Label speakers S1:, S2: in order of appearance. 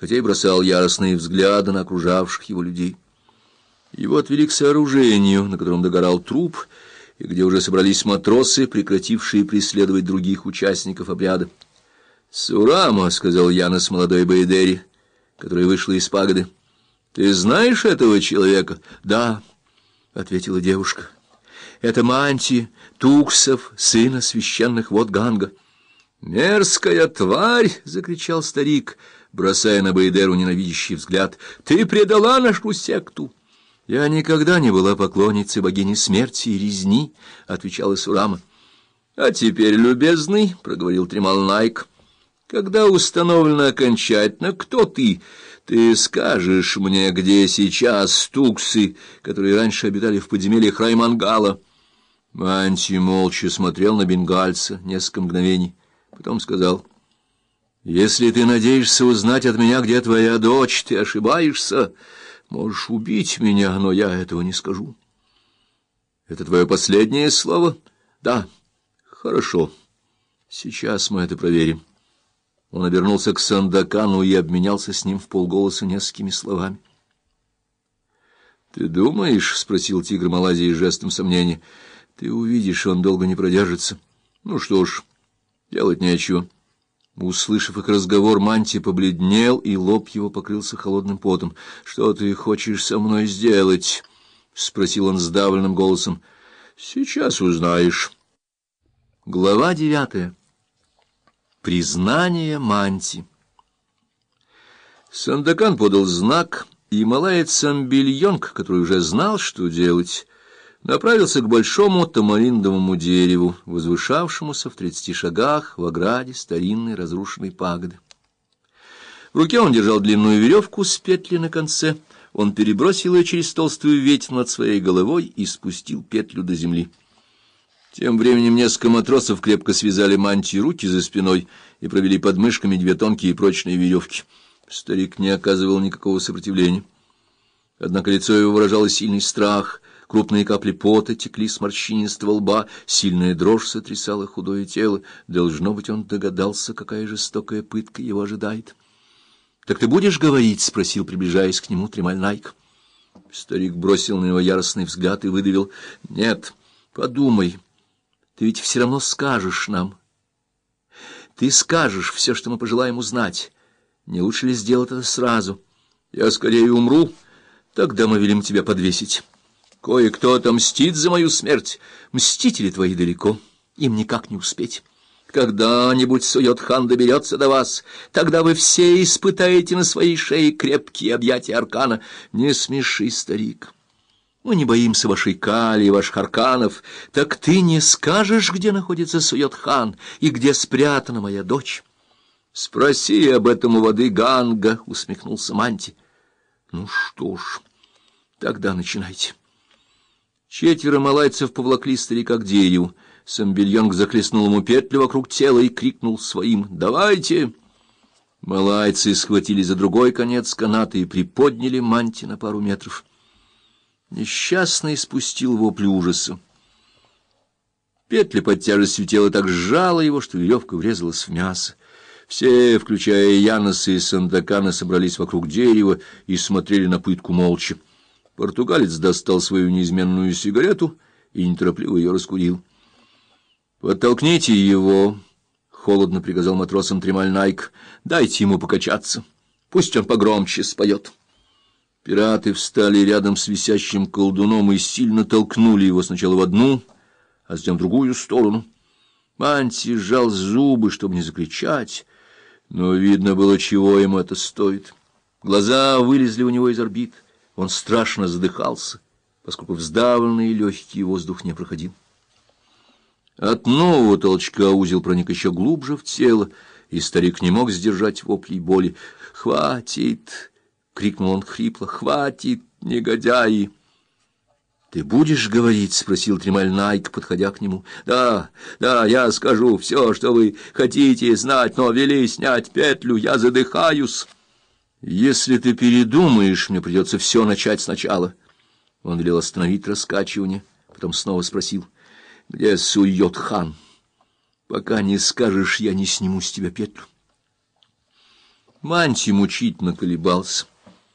S1: хотя и бросал яростные взгляды на окружавших его людей. Его отвели к сооружению, на котором догорал труп, и где уже собрались матросы, прекратившие преследовать других участников обряда. «Сурама», — сказал Янос молодой Баэдери, которая вышла из пагоды, — «ты знаешь этого человека?» «Да», — ответила девушка. «Это Манти, Туксов, сына священных вод Ганга». «Мерзкая тварь!» — закричал старик, бросая на Баэдеру ненавидящий взгляд. «Ты предала нашу секту!» «Я никогда не была поклонницей богини смерти и резни», — отвечала Сурама. «А теперь, любезный», — проговорил Тремал Найк, — «когда установлено окончательно, кто ты, ты скажешь мне, где сейчас туксы, которые раньше обитали в подземельях Раймангала». Манти молча смотрел на бенгальца несколько мгновений, потом сказал, «Если ты надеешься узнать от меня, где твоя дочь, ты ошибаешься». Можешь убить меня, но я этого не скажу. Это твое последнее слово? Да. Хорошо. Сейчас мы это проверим. Он обернулся к Сандакану и обменялся с ним в полголоса несколькими словами. «Ты думаешь?» — спросил тигр Малайзии жестом сомнения. «Ты увидишь, он долго не продержится. Ну что ж, делать нечего». Услышав их разговор, Манти побледнел, и лоб его покрылся холодным потом. — Что ты хочешь со мной сделать? — спросил он сдавленным голосом. — Сейчас узнаешь. Глава девятая. Признание Манти. Сандакан подал знак, и малаец Самбильонг, который уже знал, что делать, направился к большому тамариндовому дереву, возвышавшемуся в тридцати шагах в ограде старинной разрушенной пагоды. В руке он держал длинную веревку с петли на конце. Он перебросил ее через толстую ветвь над своей головой и спустил петлю до земли. Тем временем несколько матросов крепко связали мантии руки за спиной и провели под мышками две тонкие прочные веревки. Старик не оказывал никакого сопротивления. Однако лицо его выражало сильный страх — Крупные капли пота текли с морщинистого лба, сильная дрожь сотрясала худое тело. Должно быть, он догадался, какая жестокая пытка его ожидает. — Так ты будешь говорить? — спросил, приближаясь к нему Тремаль Найк. Старик бросил на него яростный взгляд и выдавил. — Нет, подумай, ты ведь все равно скажешь нам. Ты скажешь все, что мы пожелаем узнать. Не лучше ли сделать это сразу? Я скорее умру, тогда мы велим тебя подвесить. Кое-кто отомстит за мою смерть. Мстители твои далеко, им никак не успеть. Когда-нибудь Сует-хан доберется до вас, тогда вы все испытаете на своей шее крепкие объятия аркана. Не смеши, старик. Мы не боимся вашей кали и ваших арканов. Так ты не скажешь, где находится Сует-хан и где спрятана моя дочь? Спроси об этом у воды Ганга, — усмехнулся Манти. Ну что ж, тогда начинайте. Четверо малайцев повлакли старика к дереву. Самбельонг захлестнул ему петлю вокруг тела и крикнул своим «Давайте!». Малайцы схватили за другой конец каната и приподняли манти на пару метров. Несчастный спустил вопль ужаса. Петля под тяжестью тела так сжала его, что веревка врезалась в мясо. Все, включая Яноса и Сандакана, собрались вокруг дерева и смотрели на пытку молча. Португалец достал свою неизменную сигарету и неторопливо ее раскурил. — Подтолкните его, — холодно приказал матросам Тремаль Найк. — Дайте ему покачаться. Пусть он погромче споет. Пираты встали рядом с висящим колдуном и сильно толкнули его сначала в одну, а затем в другую сторону. Манти сжал зубы, чтобы не закричать, но видно было, чего ему это стоит. Глаза вылезли у него из орбит. Он страшно задыхался, поскольку вздавленный легкий воздух не проходил. От нового толчка узел проник еще глубже в тело, и старик не мог сдержать воплей боли. «Хватит!» — крикнул он хрипло. «Хватит, негодяи!» «Ты будешь говорить?» — спросил Тремаль Найк, подходя к нему. «Да, да, я скажу все, что вы хотите знать, но вели снять петлю, я задыхаюсь». Если ты передумаешь, мне придется все начать сначала. Он велел остановить раскачивание, потом снова спросил, где сует хан? Пока не скажешь, я не сниму с тебя петлю. Манти мучительно колебался.